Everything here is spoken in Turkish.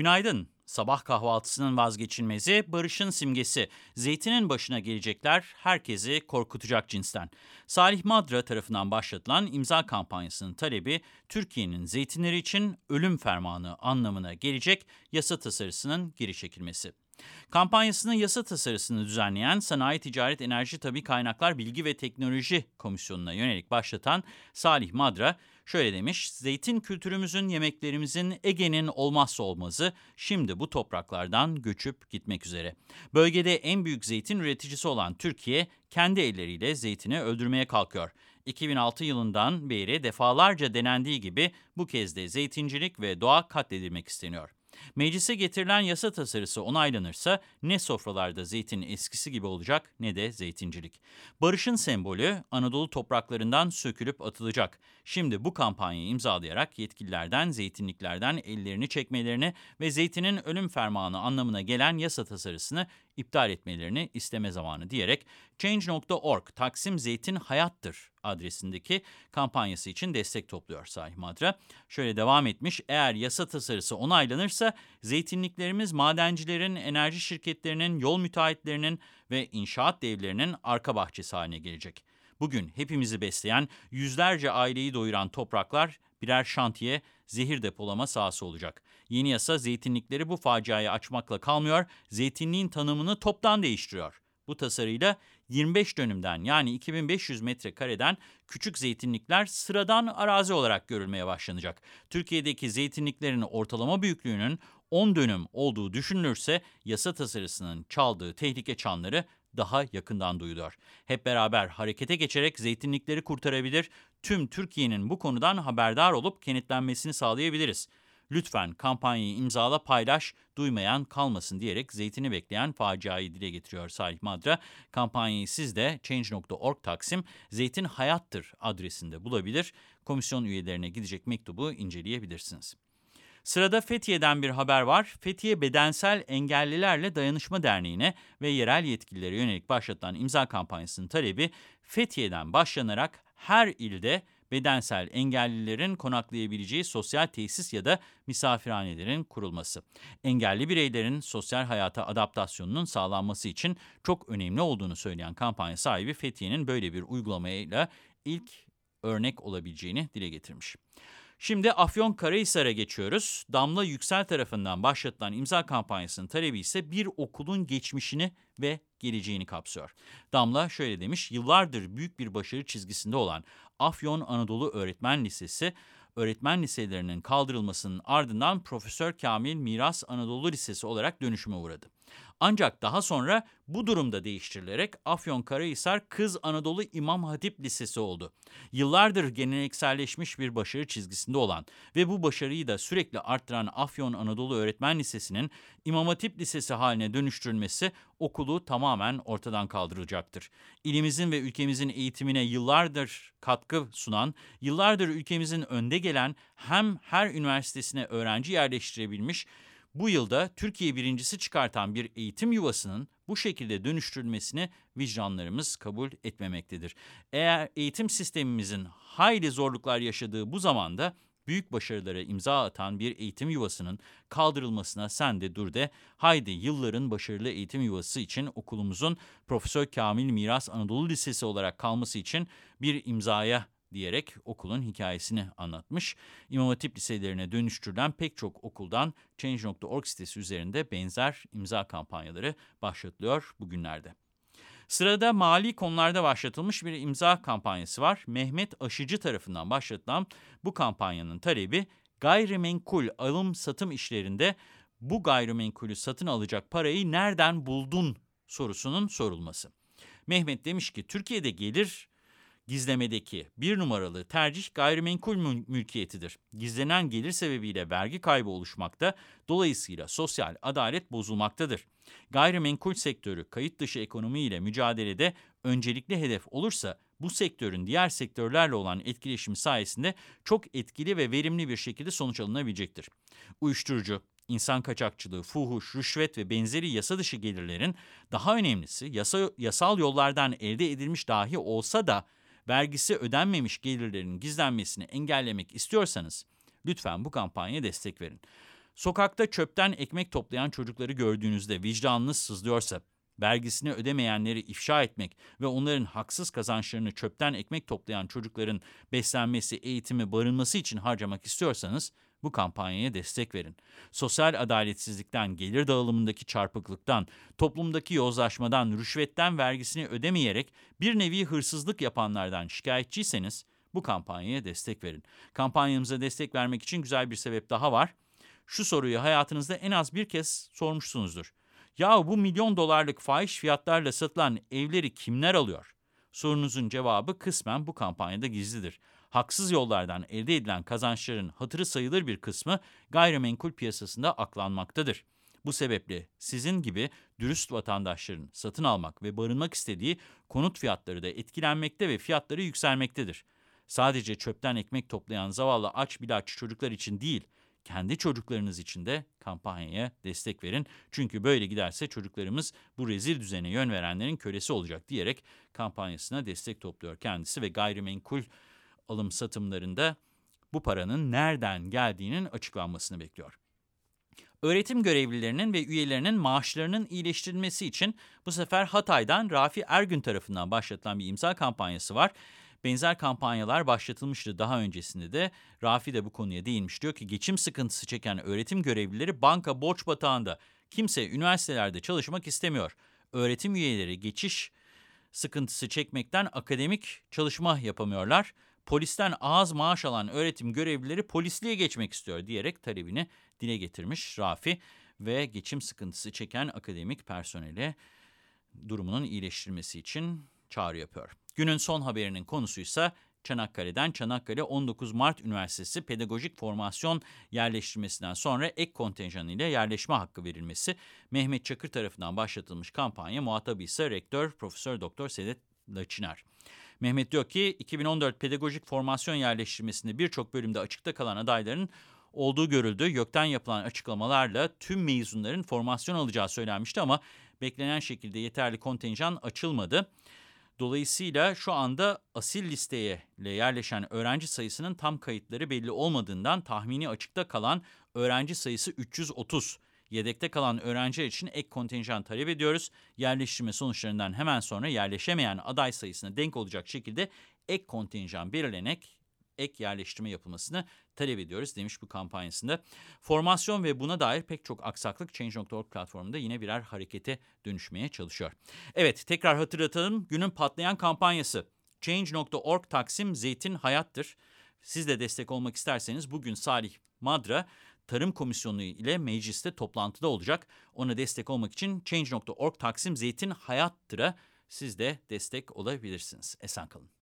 Günaydın. Sabah kahvaltısının vazgeçilmezi, barışın simgesi. Zeytinin başına gelecekler herkesi korkutacak cinsten. Salih Madra tarafından başlatılan imza kampanyasının talebi, Türkiye'nin zeytinleri için ölüm fermanı anlamına gelecek yasa tasarısının geri çekilmesi. Kampanyasının yasa tasarısını düzenleyen Sanayi Ticaret Enerji Tabi Kaynaklar Bilgi ve Teknoloji Komisyonu'na yönelik başlatan Salih Madra, Şöyle demiş, zeytin kültürümüzün, yemeklerimizin, Ege'nin olmazsa olmazı şimdi bu topraklardan göçüp gitmek üzere. Bölgede en büyük zeytin üreticisi olan Türkiye, kendi elleriyle zeytini öldürmeye kalkıyor. 2006 yılından beri defalarca denendiği gibi bu kez de zeytincilik ve doğa katledilmek isteniyor. Meclise getirilen yasa tasarısı onaylanırsa ne sofralarda zeytin eskisi gibi olacak ne de zeytincilik. Barışın sembolü Anadolu topraklarından sökülüp atılacak. Şimdi bu kampanyayı imzalayarak yetkililerden zeytinliklerden ellerini çekmelerini ve zeytinin ölüm fermanı anlamına gelen yasa tasarısını iptal etmelerini isteme zamanı diyerek Change.org Taksim Zeytin Hayattır adresindeki kampanyası için destek topluyor Sahih Madra. Şöyle devam etmiş, eğer yasa tasarısı onaylanırsa zeytinliklerimiz madencilerin, enerji şirketlerinin, yol müteahhitlerinin ve inşaat devlerinin arka bahçesi haline gelecek. Bugün hepimizi besleyen, yüzlerce aileyi doyuran topraklar birer şantiye, zehir depolama sahası olacak. Yeni yasa zeytinlikleri bu faciayı açmakla kalmıyor, zeytinliğin tanımını toptan değiştiriyor. Bu tasarıyla 25 dönümden yani 2500 metrekareden küçük zeytinlikler sıradan arazi olarak görülmeye başlanacak. Türkiye'deki zeytinliklerin ortalama büyüklüğünün 10 dönüm olduğu düşünülürse yasa tasarısının çaldığı tehlike çanları daha yakından duyuluyor. Hep beraber harekete geçerek zeytinlikleri kurtarabilir, tüm Türkiye'nin bu konudan haberdar olup kenetlenmesini sağlayabiliriz. Lütfen kampanyayı imzala paylaş, duymayan kalmasın diyerek zeytini bekleyen faciayı dile getiriyor Salih Madra. Kampanyayı siz de Change.org Taksim Zeytin Hayattır adresinde bulabilir. Komisyon üyelerine gidecek mektubu inceleyebilirsiniz. Sırada Fethiye'den bir haber var. Fethiye Bedensel Engellilerle Dayanışma Derneği'ne ve yerel yetkililere yönelik başlatılan imza kampanyasının talebi Fethiye'den başlanarak her ilde bedensel engellilerin konaklayabileceği sosyal tesis ya da misafirhanelerin kurulması. Engelli bireylerin sosyal hayata adaptasyonunun sağlanması için çok önemli olduğunu söyleyen kampanya sahibi Fethiye'nin böyle bir uygulamayla ilk örnek olabileceğini dile getirmiş. Şimdi Afyonkarahisar'a geçiyoruz. Damla Yüksel tarafından başlatılan imza kampanyasının talebi ise bir okulun geçmişini ve geleceğini kapsıyor. Damla şöyle demiş, yıllardır büyük bir başarı çizgisinde olan Afyon Anadolu Öğretmen Lisesi, öğretmen liselerinin kaldırılmasının ardından Profesör Kamil Miras Anadolu Lisesi olarak dönüşüme uğradı. Ancak daha sonra bu durumda değiştirilerek Afyonkarahisar Kız Anadolu İmam Hatip Lisesi oldu. Yıllardır gelenekselleşmiş bir başarı çizgisinde olan ve bu başarıyı da sürekli arttıran Afyon Anadolu Öğretmen Lisesi'nin İmam Hatip Lisesi haline dönüştürülmesi okulu tamamen ortadan kaldıracaktır. İlimizin ve ülkemizin eğitimine yıllardır katkı sunan, yıllardır ülkemizin önde gelen hem her üniversitesine öğrenci yerleştirebilmiş bu yılda Türkiye birincisi çıkartan bir eğitim yuvasının bu şekilde dönüştürülmesini vicdanlarımız kabul etmemektedir. Eğer eğitim sistemimizin hayli zorluklar yaşadığı bu zamanda büyük başarılara imza atan bir eğitim yuvasının kaldırılmasına sen de dur de. Haydi yılların başarılı eğitim yuvası için okulumuzun Profesör Kamil Miras Anadolu Lisesi olarak kalması için bir imzaya diyerek okulun hikayesini anlatmış. İmam Hatip liselerine dönüştürülen pek çok okuldan Change.org sitesi üzerinde benzer imza kampanyaları başlatılıyor bugünlerde. Sırada mali konularda başlatılmış bir imza kampanyası var. Mehmet Aşıcı tarafından başlatılan bu kampanyanın talebi gayrimenkul alım satım işlerinde bu gayrimenkulü satın alacak parayı nereden buldun sorusunun sorulması. Mehmet demiş ki Türkiye'de gelir gizlemedeki bir numaralı tercih gayrimenkul mül mülkiyetidir. Gizlenen gelir sebebiyle vergi kaybı oluşmakta, dolayısıyla sosyal adalet bozulmaktadır. Gayrimenkul sektörü kayıt dışı ekonomi ile mücadelede öncelikli hedef olursa bu sektörün diğer sektörlerle olan etkileşimi sayesinde çok etkili ve verimli bir şekilde sonuç alınabilecektir. Uyuşturucu, insan kaçakçılığı, fuhuş, rüşvet ve benzeri yasa dışı gelirlerin daha önemlisi yasa, yasal yollardan elde edilmiş dahi olsa da vergisi ödenmemiş gelirlerin gizlenmesini engellemek istiyorsanız lütfen bu kampanyaya destek verin. Sokakta çöpten ekmek toplayan çocukları gördüğünüzde vicdanınız sızlıyorsa, vergisini ödemeyenleri ifşa etmek ve onların haksız kazançlarını çöpten ekmek toplayan çocukların beslenmesi, eğitimi, barınması için harcamak istiyorsanız bu kampanyaya destek verin. Sosyal adaletsizlikten, gelir dağılımındaki çarpıklıktan, toplumdaki yozlaşmadan, rüşvetten vergisini ödemeyerek bir nevi hırsızlık yapanlardan şikayetçiyseniz bu kampanyaya destek verin. Kampanyamıza destek vermek için güzel bir sebep daha var. Şu soruyu hayatınızda en az bir kez sormuşsunuzdur. Ya bu milyon dolarlık fahiş fiyatlarla satılan evleri kimler alıyor? Sorunuzun cevabı kısmen bu kampanyada gizlidir. Haksız yollardan elde edilen kazançların hatırı sayılır bir kısmı gayrimenkul piyasasında aklanmaktadır. Bu sebeple sizin gibi dürüst vatandaşların satın almak ve barınmak istediği konut fiyatları da etkilenmekte ve fiyatları yükselmektedir. Sadece çöpten ekmek toplayan zavallı aç bir aç çocuklar için değil, kendi çocuklarınız için de kampanyaya destek verin. Çünkü böyle giderse çocuklarımız bu rezil düzene yön verenlerin kölesi olacak diyerek kampanyasına destek topluyor kendisi ve gayrimenkul alım satımlarında bu paranın nereden geldiğinin açıklanmasını bekliyor. Öğretim görevlilerinin ve üyelerinin maaşlarının iyileştirilmesi için bu sefer Hatay'dan Rafi Ergün tarafından başlatılan bir imza kampanyası var. Benzer kampanyalar başlatılmıştı daha öncesinde de. Rafi de bu konuya değinmiş. Diyor ki geçim sıkıntısı çeken öğretim görevlileri banka borç batağında. Kimse üniversitelerde çalışmak istemiyor. Öğretim üyeleri geçiş sıkıntısı çekmekten akademik çalışma yapamıyorlar. Polisten ağız maaş alan öğretim görevlileri polisliğe geçmek istiyor diyerek talebini dile getirmiş Rafi ve geçim sıkıntısı çeken akademik personele durumunun iyileştirilmesi için çağrı yapıyor. Günün son haberinin konusuysa Çanakkale'den Çanakkale 19 Mart Üniversitesi Pedagojik Formasyon yerleştirmesinden sonra ek kontenjan ile yerleşme hakkı verilmesi Mehmet Çakır tarafından başlatılmış kampanya muhatabı ise Rektör Profesör Doktor Sedat Laçiner. Mehmet diyor ki 2014 pedagojik formasyon yerleştirmesinde birçok bölümde açıkta kalan adayların olduğu görüldü. YÖK'ten yapılan açıklamalarla tüm mezunların formasyon alacağı söylenmişti ama beklenen şekilde yeterli kontenjan açılmadı. Dolayısıyla şu anda asil listeye yerleşen öğrenci sayısının tam kayıtları belli olmadığından tahmini açıkta kalan öğrenci sayısı 330. Yedekte kalan öğrenciler için ek kontenjan talep ediyoruz. Yerleştirme sonuçlarından hemen sonra yerleşemeyen aday sayısına denk olacak şekilde ek kontenjan belirlenek ek yerleştirme yapılmasını talep ediyoruz demiş bu kampanyasında. Formasyon ve buna dair pek çok aksaklık Change.org platformunda yine birer harekete dönüşmeye çalışıyor. Evet tekrar hatırlatalım günün patlayan kampanyası Change.org Taksim Zeytin Hayattır. Siz de destek olmak isterseniz bugün Salih Madra Tarım Komisyonu ile mecliste toplantıda olacak. Ona destek olmak için Change.org Taksim Zeytin Hayattır'a siz de destek olabilirsiniz. Esen kalın.